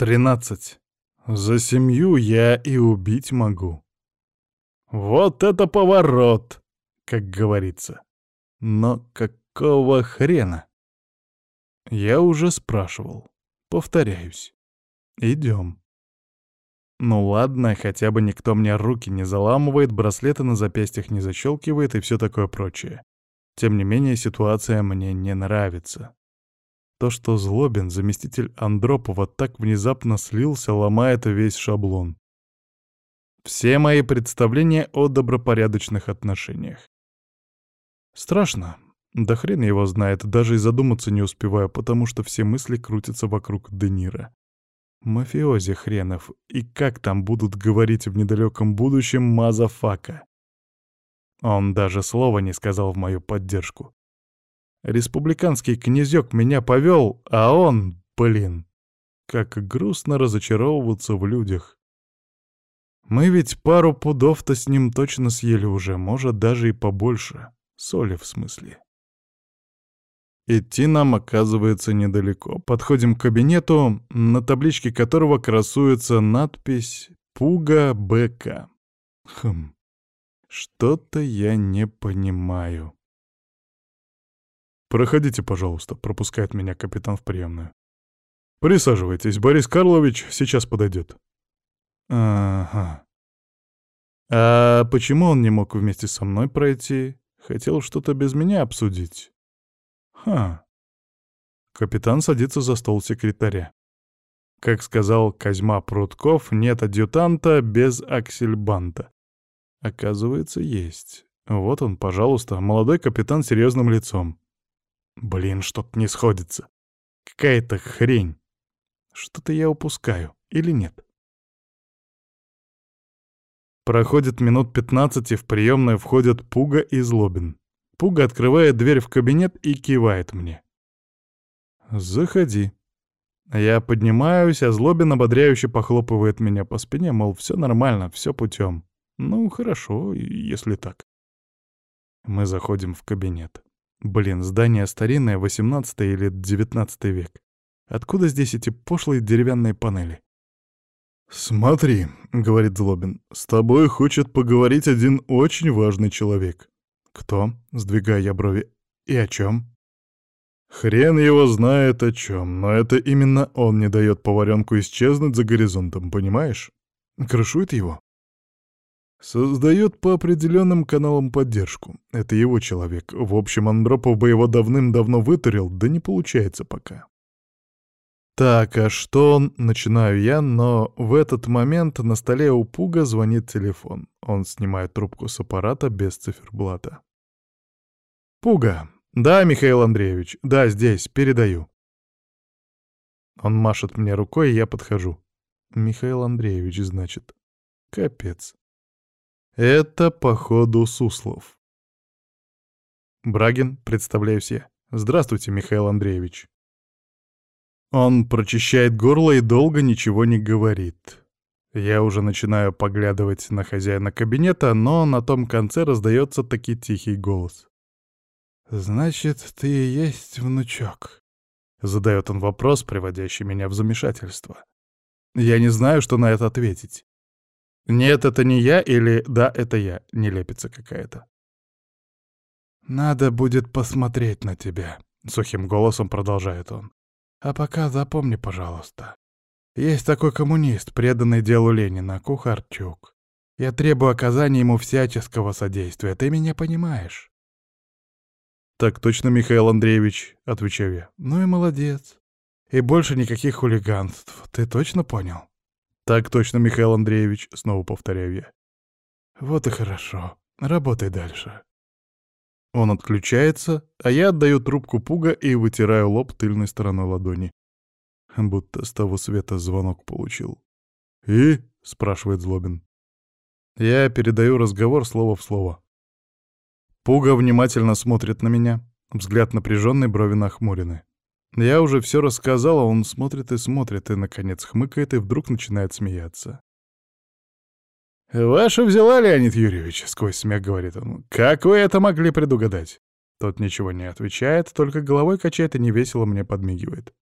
Тринадцать. За семью я и убить могу. Вот это поворот, как говорится. Но какого хрена? Я уже спрашивал. Повторяюсь. Идем. Ну ладно, хотя бы никто мне руки не заламывает, браслеты на запястьях не защелкивает и все такое прочее. Тем не менее, ситуация мне не нравится. То, что Злобин, заместитель Андропова, так внезапно слился, ломает весь шаблон. Все мои представления о добропорядочных отношениях. Страшно. Да хрен его знает, даже и задуматься не успеваю, потому что все мысли крутятся вокруг Денира. Мафиози хренов, и как там будут говорить в недалеком будущем motherfucker? Он даже слова не сказал в мою поддержку. Республиканский князек меня повел, а он, блин, как грустно разочаровываться в людях. Мы ведь пару пудов-то с ним точно съели уже, может, даже и побольше. Соли в смысле. Идти нам оказывается недалеко. Подходим к кабинету, на табличке которого красуется надпись «Пуга БК». Хм, что-то я не понимаю. «Проходите, пожалуйста», — пропускает меня капитан в приемную. «Присаживайтесь, Борис Карлович сейчас подойдет». «Ага. А почему он не мог вместе со мной пройти? Хотел что-то без меня обсудить?» «Ха». Капитан садится за стол секретаря. Как сказал Козьма Прутков, нет адъютанта без аксельбанта. Оказывается, есть. Вот он, пожалуйста, молодой капитан с серьезным лицом. Блин, что-то не сходится. Какая-то хрень. Что-то я упускаю, или нет? Проходит минут пятнадцать, и в приемную входят Пуга и Злобин. Пуга открывает дверь в кабинет и кивает мне. «Заходи». Я поднимаюсь, а Злобин ободряюще похлопывает меня по спине, мол, все нормально, все путем. Ну, хорошо, если так. Мы заходим в кабинет. Блин, здание старинное, 18 или 19 век. Откуда здесь эти пошлые деревянные панели? «Смотри», — говорит Злобин, — «с тобой хочет поговорить один очень важный человек». «Кто?» — сдвигая я брови. «И о чем?» Хрен его знает о чем, но это именно он не дает поваренку исчезнуть за горизонтом, понимаешь? Крышует его. Создает по определенным каналам поддержку. Это его человек. В общем, Андропов бы его давным-давно вытурил, да не получается пока. Так, а что он... Начинаю я, но в этот момент на столе у Пуга звонит телефон. Он снимает трубку с аппарата без циферблата. «Пуга. Да, Михаил Андреевич. Да, здесь. Передаю». Он машет мне рукой, и я подхожу. «Михаил Андреевич, значит. Капец. Это, походу, Суслов. Брагин, представляюсь я. Здравствуйте, Михаил Андреевич. Он прочищает горло и долго ничего не говорит. Я уже начинаю поглядывать на хозяина кабинета, но на том конце раздается таки тихий голос. «Значит, ты и есть внучок?» — задает он вопрос, приводящий меня в замешательство. Я не знаю, что на это ответить. «Нет, это не я» или «Да, это я» — нелепица какая-то. «Надо будет посмотреть на тебя», — сухим голосом продолжает он. «А пока запомни, пожалуйста. Есть такой коммунист, преданный делу Ленина, Кухарчук. Я требую оказания ему всяческого содействия, ты меня понимаешь?» «Так точно, Михаил Андреевич», — отвечаю я. «Ну и молодец. И больше никаких хулиганств, ты точно понял?» «Так точно, Михаил Андреевич», — снова повторяю я. «Вот и хорошо. Работай дальше». Он отключается, а я отдаю трубку пуга и вытираю лоб тыльной стороной ладони. Будто с того света звонок получил. «И?» — спрашивает Злобин. Я передаю разговор слово в слово. Пуга внимательно смотрит на меня, взгляд напряженный, брови нахмурены. Я уже все рассказал, а он смотрит и смотрит, и, наконец, хмыкает и вдруг начинает смеяться. «Ваша взяла, Леонид Юрьевич?» — сквозь смех говорит он. «Как вы это могли предугадать?» Тот ничего не отвечает, только головой качает и невесело мне подмигивает.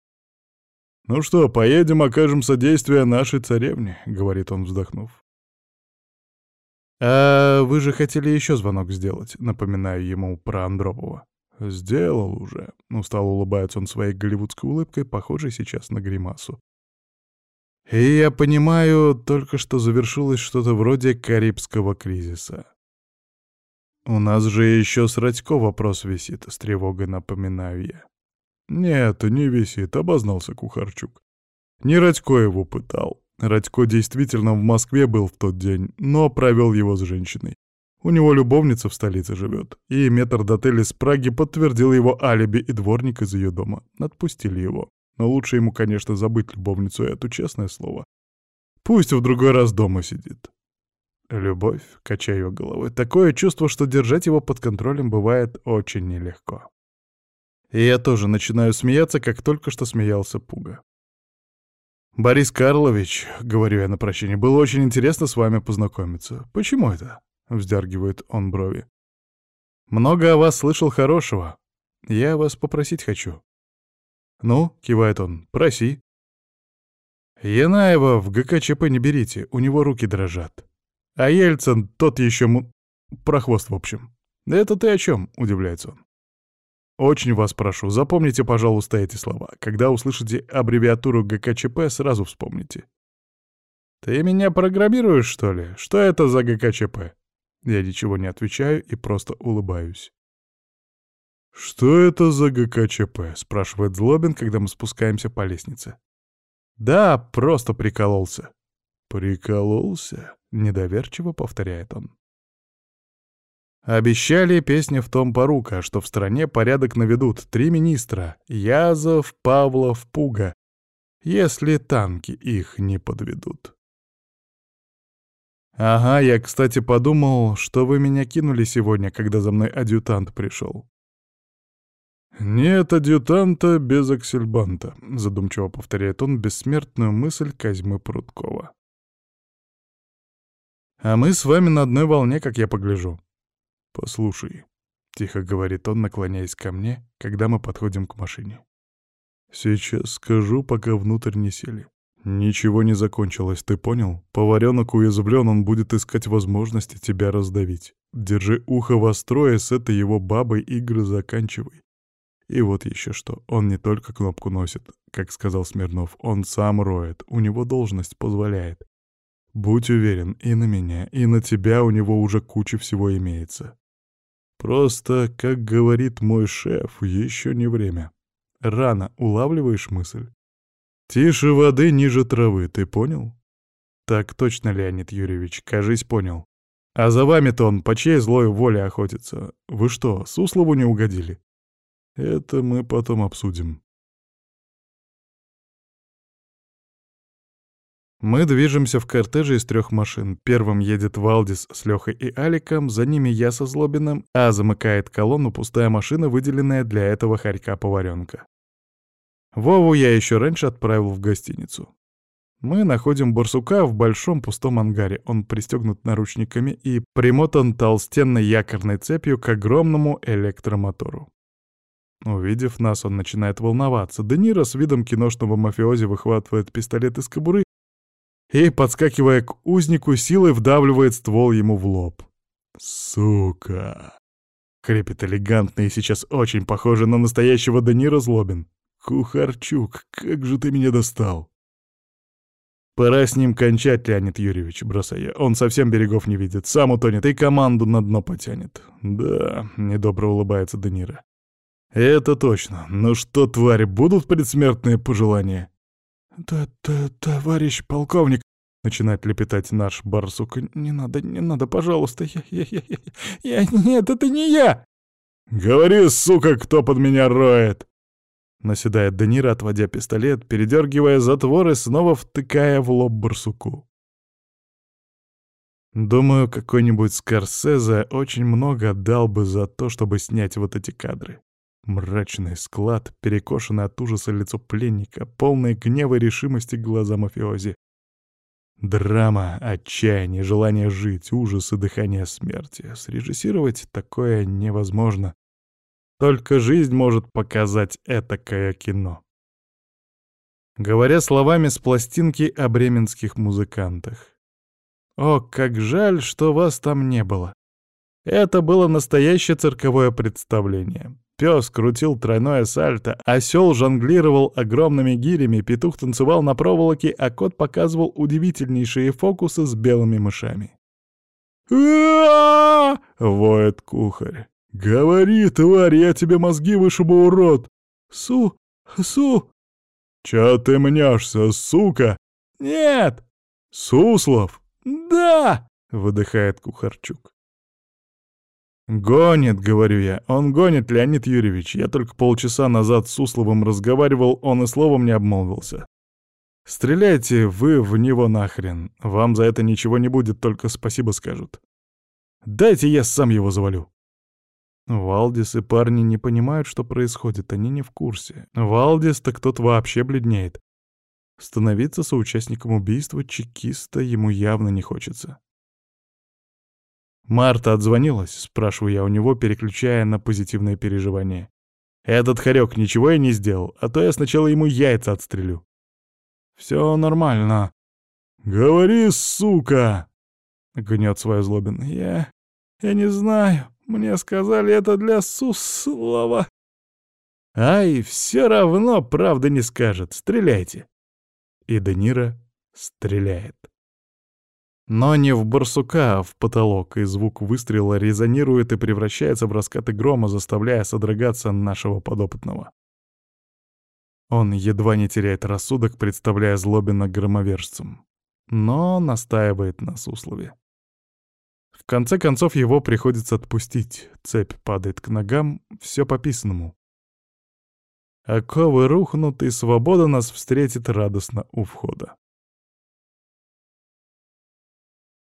«Ну что, поедем, окажем содействие нашей царевне», — говорит он, вздохнув. «А вы же хотели еще звонок сделать», — напоминаю ему про Андропова. «Сделал уже», — устало улыбается он своей голливудской улыбкой, похожей сейчас на гримасу. И я понимаю, только что завершилось что-то вроде Карибского кризиса. У нас же еще с Радько вопрос висит, с тревогой напоминаю я. Нет, не висит, обознался Кухарчук. Не Радько его пытал. Радько действительно в Москве был в тот день, но провел его с женщиной. У него любовница в столице живет, и метрдотель из Праги подтвердил его алиби и дворник из ее дома. Отпустили его. Но лучше ему, конечно, забыть любовницу эту, честное слово. Пусть в другой раз дома сидит. Любовь, качаю головой, такое чувство, что держать его под контролем бывает очень нелегко. И я тоже начинаю смеяться, как только что смеялся Пуга. «Борис Карлович», — говорю я на прощение, — «было очень интересно с вами познакомиться. Почему это?» — вздергивает он брови. «Много о вас слышал хорошего. Я вас попросить хочу. «Ну», — кивает он, — «проси». Янаева в ГКЧП не берите, у него руки дрожат. А Ельцин тот еще му... прохвост в общем. «Это ты о чем?» — удивляется он. «Очень вас прошу, запомните, пожалуйста, эти слова. Когда услышите аббревиатуру ГКЧП, сразу вспомните». «Ты меня программируешь, что ли? Что это за ГКЧП?» Я ничего не отвечаю и просто улыбаюсь. «Что это за ГКЧП?» — спрашивает Злобин, когда мы спускаемся по лестнице. «Да, просто прикололся». «Прикололся?» — недоверчиво повторяет он. Обещали песни в том порука, что в стране порядок наведут три министра — Язов, Павлов, Пуга, если танки их не подведут. Ага, я, кстати, подумал, что вы меня кинули сегодня, когда за мной адъютант пришел. «Нет адъютанта без аксельбанта», — задумчиво повторяет он бессмертную мысль Козьмы Прудкова. «А мы с вами на одной волне, как я погляжу». «Послушай», — тихо говорит он, наклоняясь ко мне, когда мы подходим к машине. «Сейчас скажу, пока внутрь не сели. Ничего не закончилось, ты понял? Поваренок уязвлен, он будет искать возможности тебя раздавить. Держи ухо востро и с этой его бабой игры заканчивай. И вот еще что, он не только кнопку носит, как сказал Смирнов, он сам роет, у него должность позволяет. Будь уверен, и на меня, и на тебя у него уже куча всего имеется. Просто, как говорит мой шеф, еще не время. Рано улавливаешь мысль? Тише воды, ниже травы, ты понял? Так точно, Леонид Юрьевич, кажись, понял. А за вами-то он по чьей злой воле охотится? Вы что, Суслову не угодили? Это мы потом обсудим. Мы движемся в кортеже из трех машин. Первым едет Валдис с Лехой и Аликом, за ними я со Злобиным, а замыкает колонну пустая машина, выделенная для этого хорька-поваренка. Вову я еще раньше отправил в гостиницу. Мы находим барсука в большом пустом ангаре. Он пристегнут наручниками и примотан толстенной якорной цепью к огромному электромотору. Увидев нас, он начинает волноваться. Де Ниро с видом киношного мафиози выхватывает пистолет из кобуры и, подскакивая к узнику, силой вдавливает ствол ему в лоб. «Сука!» — хрипит элегантно и сейчас очень похоже на настоящего Де Ниро Злобин. «Кухарчук, как же ты меня достал!» «Пора с ним кончать, Леонид Юрьевич», — бросая. «Он совсем берегов не видит, сам утонет и команду на дно потянет». «Да», — недобро улыбается Де Ниро. «Это точно. Ну что, твари, будут предсмертные пожелания?» «Да-да, товарищ полковник», — начинает лепетать наш барсук. «Не надо, не надо, пожалуйста, я, я, я, я, я, нет, это не я!» «Говори, сука, кто под меня роет!» Наседает Данира, отводя пистолет, передергивая затвор и снова втыкая в лоб барсуку. Думаю, какой-нибудь Скорсезе очень много дал бы за то, чтобы снять вот эти кадры. Мрачный склад, перекошенное от ужаса лицо пленника, полное гнева и решимости глаза мафиози. Драма, отчаяние, желание жить, ужас и дыхание смерти. Срежиссировать такое невозможно. Только жизнь может показать этакое кино. говоря словами с пластинки о бременских музыкантах. «О, как жаль, что вас там не было!» Это было настоящее цирковое представление. Пес крутил тройное сальто, осел жонглировал огромными гирями, петух танцевал на проволоке, а кот показывал удивительнейшие фокусы с белыми мышами. а воет кухарь. «Говори, тварь, я тебе мозги вышибу, урод!» «Су! Су!» «Чё ты мнешься, сука?» «Нет!» «Суслов?» «Да!» — выдыхает Кухарчук. «Гонит», — говорю я. «Он гонит, Леонид Юрьевич. Я только полчаса назад с Сусловым разговаривал, он и словом не обмолвился. Стреляйте вы в него нахрен. Вам за это ничего не будет, только спасибо скажут. Дайте я сам его завалю». Валдис и парни не понимают, что происходит, они не в курсе. Валдис так тот вообще бледнеет. Становиться соучастником убийства чекиста ему явно не хочется. «Марта отзвонилась?» — спрашиваю я у него, переключая на позитивное переживание. «Этот хорек ничего и не сделал, а то я сначала ему яйца отстрелю». «Все нормально». «Говори, сука!» — гнет свою Злобин. «Я... я не знаю. Мне сказали, это для Суслова». «Ай, все равно правда не скажет. Стреляйте». И Данира стреляет. Но не в барсука, а в потолок, и звук выстрела резонирует и превращается в раскаты грома, заставляя содрогаться нашего подопытного. Он едва не теряет рассудок, представляя Злобина громовержцем. Но настаивает на Суслове. Конце концов его приходится отпустить. Цепь падает к ногам, все по-писанному. Оковы рухнут, и свобода нас встретит радостно у входа.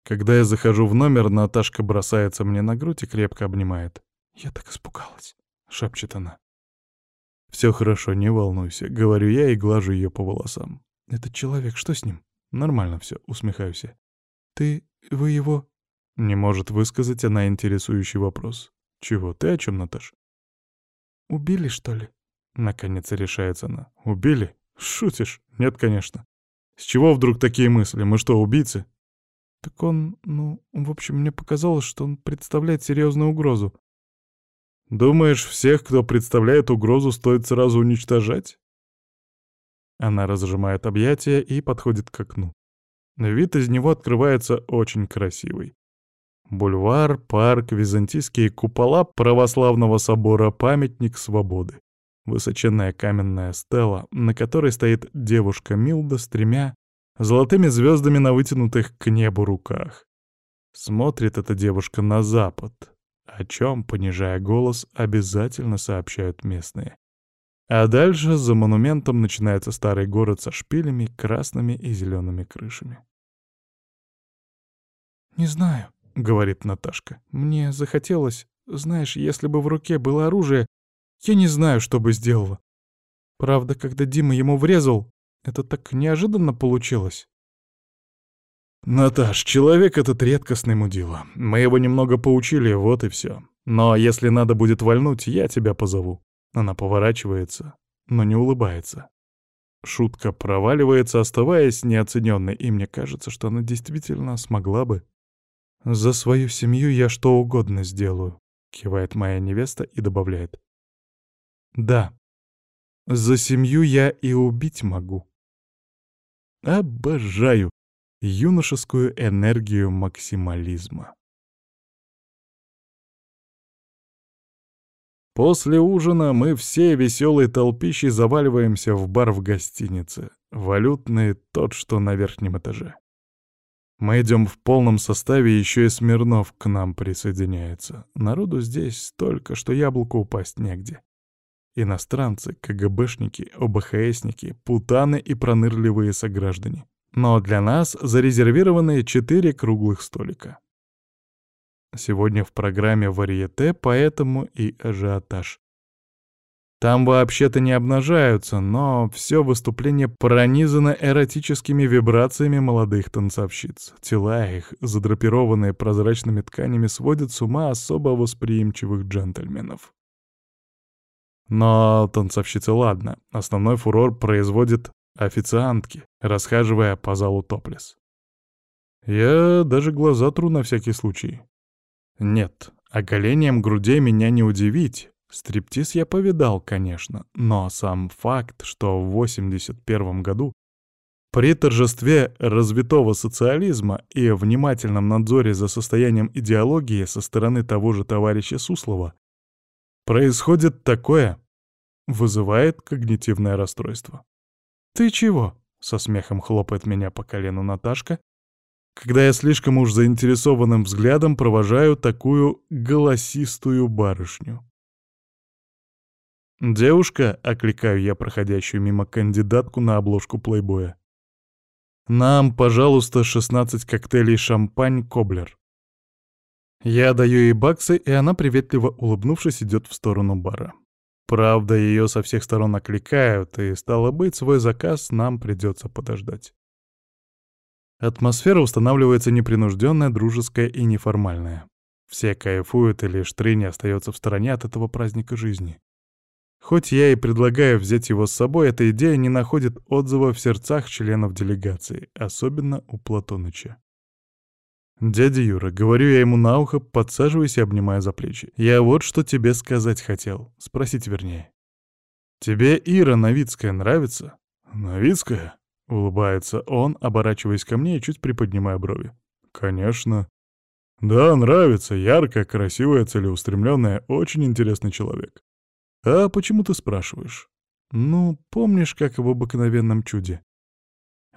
Когда я захожу в номер, Наташка бросается мне на грудь и крепко обнимает. «Я так испугалась», — шепчет она. «Все хорошо, не волнуйся», — говорю я и глажу ее по волосам. «Этот человек, что с ним?» «Нормально все», — усмехаюсь я. «Ты... вы его...» Не может высказать она интересующий вопрос. «Чего? Ты о чем, Наташ?» «Убили, что ли?» Наконец решается она. «Убили? Шутишь? Нет, конечно. С чего вдруг такие мысли? Мы что, убийцы?» Так он, ну, в общем, мне показалось, что он представляет серьезную угрозу. Думаешь, всех, кто представляет угрозу, стоит сразу уничтожать? Она разжимает объятия и подходит к окну. Вид из него открывается очень красивый. Бульвар, парк, византийские купола православного собора, памятник свободы. Высоченная каменная стела, на которой стоит девушка Милда с тремя золотыми звездами на вытянутых к небу руках. Смотрит эта девушка на запад, о чем, понижая голос, обязательно сообщают местные. А дальше за монументом начинается старый город со шпилями, красными и зелеными крышами. «Не знаю», — говорит Наташка. «Мне захотелось, знаешь, если бы в руке было оружие, я не знаю, что бы сделала. Правда, когда Дима ему врезал, это так неожиданно получилось. «Наташ, человек этот редкостный мудила. Мы его немного поучили, вот и все. Но если надо будет вальнуть, я тебя позову». Она поворачивается, но не улыбается. Шутка проваливается, оставаясь неоцененной, и мне кажется, что она действительно смогла бы. «За свою семью я что угодно сделаю», — кивает моя невеста и добавляет. «Да, за семью я и убить могу». Обожаю юношескую энергию максимализма. После ужина мы все веселой толпищей заваливаемся в бар в гостинице. Валютный тот, что на верхнем этаже. Мы идем в полном составе, еще и Смирнов к нам присоединяется. Народу здесь столько, что яблоку упасть негде. Иностранцы, КГБшники, ОБХСники, путаны и пронырливые сограждане. Но для нас зарезервированы четыре круглых столика. Сегодня в программе «Варьете», поэтому и ажиотаж. Там вообще-то не обнажаются, но все выступление пронизано эротическими вибрациями молодых танцовщиц. Тела их, задрапированные прозрачными тканями, сводят с ума особо восприимчивых джентльменов. Но танцовщицы ладно, основной фурор производит официантки, расхаживая по залу топлес. Я даже глаза тру на всякий случай. Нет, оголением грудей меня не удивить. Стриптиз я повидал, конечно, но сам факт, что в 81 году при торжестве развитого социализма и внимательном надзоре за состоянием идеологии со стороны того же товарища Суслова происходит такое, вызывает когнитивное расстройство. «Ты чего?» — со смехом хлопает меня по колену Наташка, когда я слишком уж заинтересованным взглядом провожаю такую голосистую барышню. «Девушка», — окликаю я проходящую мимо кандидатку на обложку плейбоя. «Нам, пожалуйста, 16 коктейлей шампань «Коблер». Я даю ей баксы, и она, приветливо улыбнувшись, идет в сторону бара. Правда, ее со всех сторон окликают, и, стало быть, свой заказ нам придется подождать. Атмосфера устанавливается непринужденная, дружеская и неформальная. Все кайфуют, и лишь Трини остается в стороне от этого праздника жизни. Хоть я и предлагаю взять его с собой, эта идея не находит отзыва в сердцах членов делегации, особенно у Платоныча. «Дядя Юра, говорю я ему на ухо, подсаживаясь и обнимая за плечи. Я вот что тебе сказать хотел, спросить вернее. Тебе Ира Новицкая нравится?» «Новицкая?» — улыбается он, оборачиваясь ко мне и чуть приподнимая брови. «Конечно. Да, нравится, яркая, красивая, целеустремленная, очень интересный человек. «А почему ты спрашиваешь?» «Ну, помнишь, как в обыкновенном чуде?»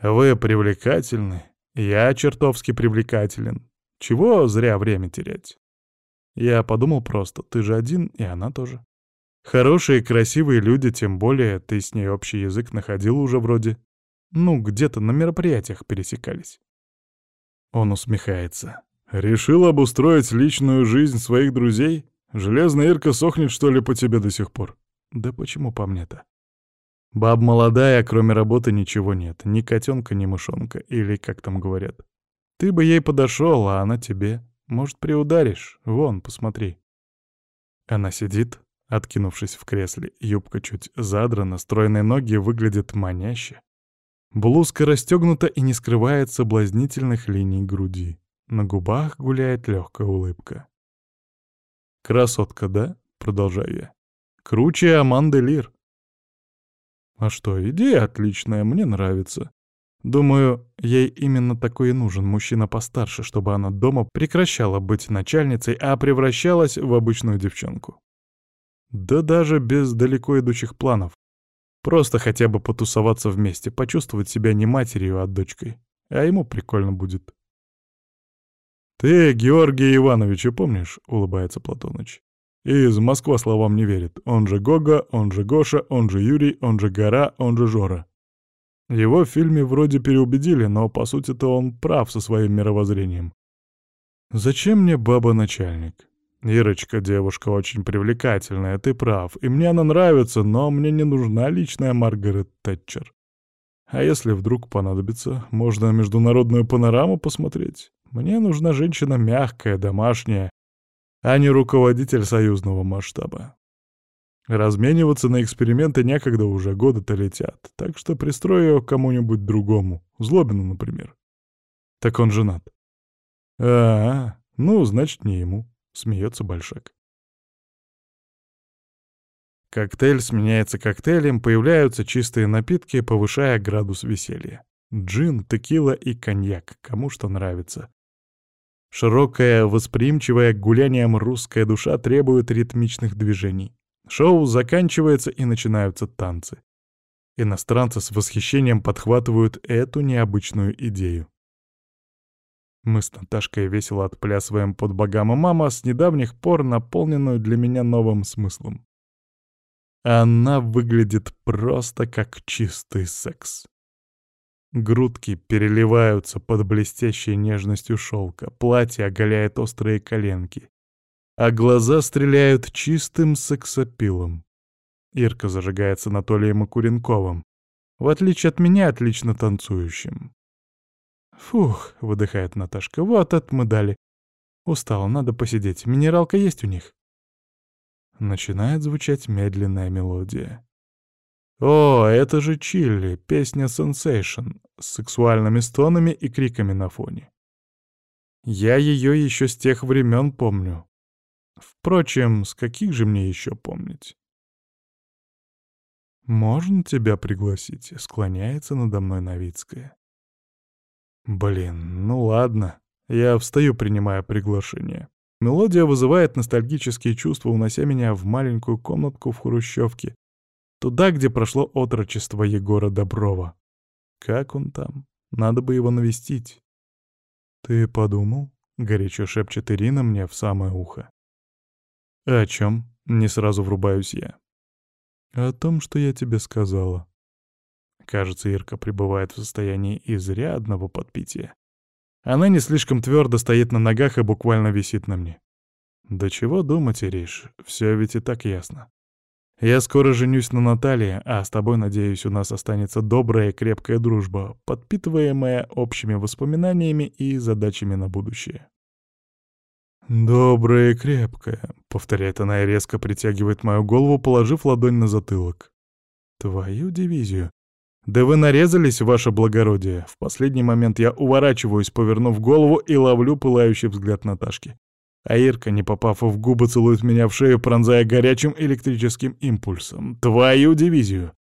«Вы привлекательны. Я чертовски привлекателен. Чего зря время терять?» Я подумал просто, ты же один, и она тоже. Хорошие, красивые люди, тем более ты с ней общий язык находил уже вроде. Ну, где-то на мероприятиях пересекались. Он усмехается. «Решил обустроить личную жизнь своих друзей? Железная Ирка сохнет, что ли, по тебе до сих пор? Да почему по мне-то? Баб молодая, кроме работы ничего нет. Ни котенка, ни мышонка. Или как там говорят. Ты бы ей подошел, а она тебе. Может, приударишь? Вон, посмотри. Она сидит, откинувшись в кресле. Юбка чуть задрана, стройные ноги выглядят маняще. Блузка расстегнута и не скрывает соблазнительных линий груди. На губах гуляет легкая улыбка. «Красотка, да?» — продолжаю я. «Круче Аманды Лир». «А что, идея отличная, мне нравится. Думаю, ей именно такой и нужен мужчина постарше, чтобы она дома прекращала быть начальницей, а превращалась в обычную девчонку. Да даже без далеко идущих планов. Просто хотя бы потусоваться вместе, почувствовать себя не матерью, а дочкой. А ему прикольно будет. «Ты Георгия Ивановича помнишь?» — улыбается Платоныч. «Из Москва словам не верит. Он же Гога, он же Гоша, он же Юрий, он же Гора, он же Жора. Его в фильме вроде переубедили, но по сути-то он прав со своим мировоззрением. Зачем мне баба-начальник? Ирочка девушка очень привлекательная, ты прав, и мне она нравится, но мне не нужна личная Маргарет Тэтчер. А если вдруг понадобится, можно международную панораму посмотреть. Мне нужна женщина мягкая, домашняя, а не руководитель союзного масштаба. Размениваться на эксперименты некогда уже, годы-то летят, так что пристрою ее кому-нибудь другому, Злобину, например. Так он женат. А, -а, -а ну, значит, не ему, смеется Большак. Коктейль сменяется коктейлем, появляются чистые напитки, повышая градус веселья. Джин, текила и коньяк, кому что нравится. Широкая, восприимчивая к гуляниям русская душа требует ритмичных движений. Шоу заканчивается и начинаются танцы. Иностранцы с восхищением подхватывают эту необычную идею. Мы с Наташкой весело отплясываем под богама мама с недавних пор наполненную для меня новым смыслом. Она выглядит просто как чистый секс. Грудки переливаются под блестящей нежностью шелка, платье оголяет острые коленки, а глаза стреляют чистым сексапилом. Ирка зажигает с Анатолием Куренковым, в отличие от меня, отлично танцующим. «Фух», — выдыхает Наташка, — «вот это мы дали. Устала, надо посидеть. Минералка есть у них?» Начинает звучать медленная мелодия. О, это же Чилли, песня Sensation, с сексуальными стонами и криками на фоне. Я ее еще с тех времен помню. Впрочем, с каких же мне еще помнить? «Можно тебя пригласить?» — склоняется надо мной Новицкая. Блин, ну ладно. Я встаю, принимая приглашение. Мелодия вызывает ностальгические чувства, унося меня в маленькую комнатку в хрущевке, туда, где прошло отрочество Егора Доброва. Как он там? Надо бы его навестить. «Ты подумал?» — горячо шепчет Ирина мне в самое ухо. «О чем?» — не сразу врубаюсь я. «О том, что я тебе сказала». Кажется, Ирка пребывает в состоянии изрядного подпития. Она не слишком твердо стоит на ногах и буквально висит на мне. Да чего думать, Ириш, все ведь и так ясно. Я скоро женюсь на Наталье, а с тобой, надеюсь, у нас останется добрая и крепкая дружба, подпитываемая общими воспоминаниями и задачами на будущее. «Добрая и крепкая», — повторяет она и резко притягивает мою голову, положив ладонь на затылок. «Твою дивизию. Да вы нарезались, ваше благородие. В последний момент я уворачиваюсь, повернув голову и ловлю пылающий взгляд Наташки. А Ирка, не попав в губы, целует меня в шею, пронзая горячим электрическим импульсом. Твою дивизию!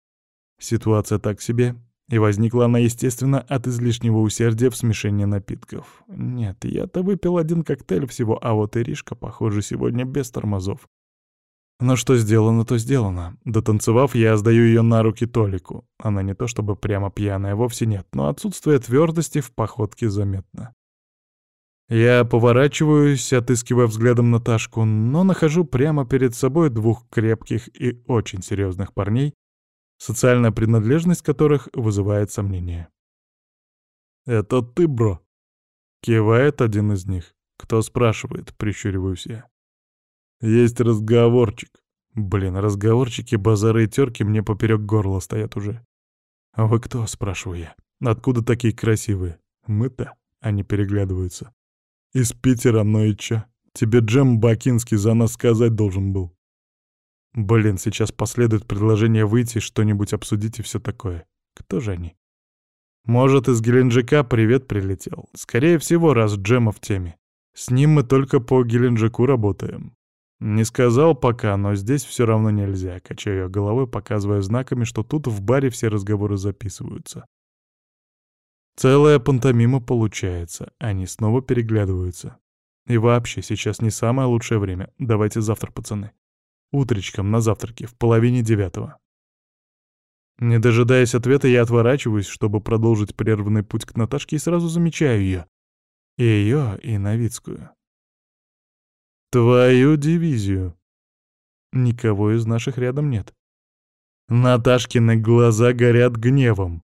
Ситуация так себе, и возникла она, естественно, от излишнего усердия в смешении напитков. Нет, я-то выпил один коктейль всего, а вот Иришка, похоже, сегодня без тормозов. Но что сделано, то сделано. Дотанцевав, я сдаю ее на руки Толику. Она не то чтобы прямо пьяная, вовсе нет, но отсутствие твердости в походке заметно. Я поворачиваюсь, отыскивая взглядом Наташку, но нахожу прямо перед собой двух крепких и очень серьезных парней, социальная принадлежность которых вызывает сомнения. «Это ты, бро?» — кивает один из них. «Кто спрашивает?» — прищуриваюсь я. Есть разговорчик. Блин, разговорчики, базары и терки мне поперек горла стоят уже. А вы кто, спрашиваю я? Откуда такие красивые? Мы-то, они переглядываются. Из Питера, ну и чё? Тебе Джем Бакинский за нас сказать должен был. Блин, сейчас последует предложение выйти, что-нибудь обсудить и все такое. Кто же они? Может, из Геленджика привет прилетел. Скорее всего, раз Джема в теме. С ним мы только по Геленджику работаем. Не сказал пока, но здесь все равно нельзя, качаю я головой, показывая знаками, что тут в баре все разговоры записываются. Целая пантомима получается, они снова переглядываются. И вообще, сейчас не самое лучшее время, давайте завтра, пацаны. Утречком на завтраке, в половине девятого. Не дожидаясь ответа, я отворачиваюсь, чтобы продолжить прерванный путь к Наташке, и сразу замечаю ее. И ее, и Новицкую. Твою дивизию. Никого из наших рядом нет. Наташкины глаза горят гневом.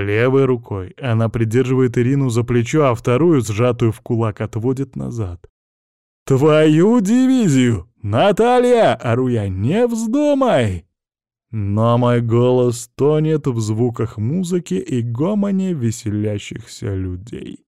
Левой рукой она придерживает Ирину за плечо, а вторую, сжатую в кулак, отводит назад. «Твою дивизию! Наталья!» — ору я. «Не вздумай!» Но мой голос тонет в звуках музыки и гомоне веселящихся людей.